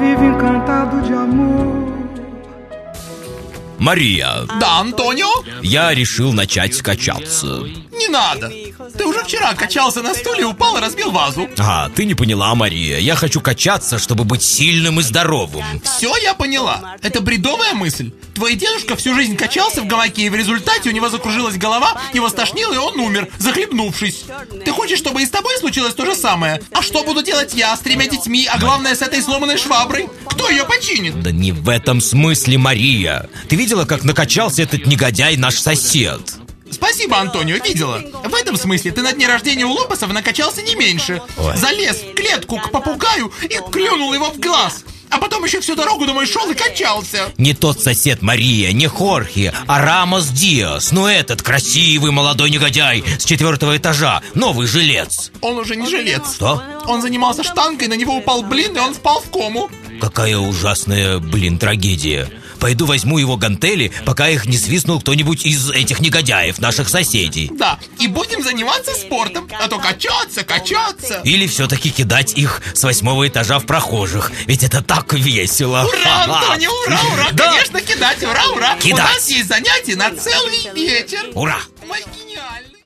vive encantado de amor. Мария, Да, Антонио? я решил начать качаться. Не надо. Ты уже вчера качался на стуле, упал и разбил вазу. А, ты не поняла, Мария. Я хочу качаться, чтобы быть сильным и здоровым. Все я поняла. Это бредовая мысль. Твой дедушка всю жизнь качался в гамаке, и в результате у него закружилась голова, его стошнило, и он умер, захлебнувшись. Ты хочешь, чтобы и с тобой случилось то же самое? А что буду делать я с тремя детьми, а главное с этой сломанной шваброй? Кто ее починит? Да не в этом смысле, Мария. Ты видела, как накачался этот негодяй наш сосед? Спасибо, Антонио, видела. В этом смысле ты на дне рождения у Лопесов накачался не меньше. Ой. Залез в клетку к попугаю и клюнул его в глаз. А потом еще всю дорогу домой шел и качался. Не тот сосед Мария, не Хорхе, а Рамос Диас. Ну этот красивый молодой негодяй с четвертого этажа, новый жилец. Он уже не жилец. Что? Он занимался штангой, на него упал блин, и он впал в кому. Какая ужасная, блин, трагедия. Пойду возьму его гантели, пока их не свистнул кто-нибудь из этих негодяев, наших соседей. Да, и будем заниматься спортом, а то качаться, качаться. Или все-таки кидать их с восьмого этажа в прохожих. Ведь это так весело. Ура, Антонио, ура, ура, Да. конечно, кидать, ура, ура. У Кидать. нас есть занятия на целый вечер. Ура! Помоги.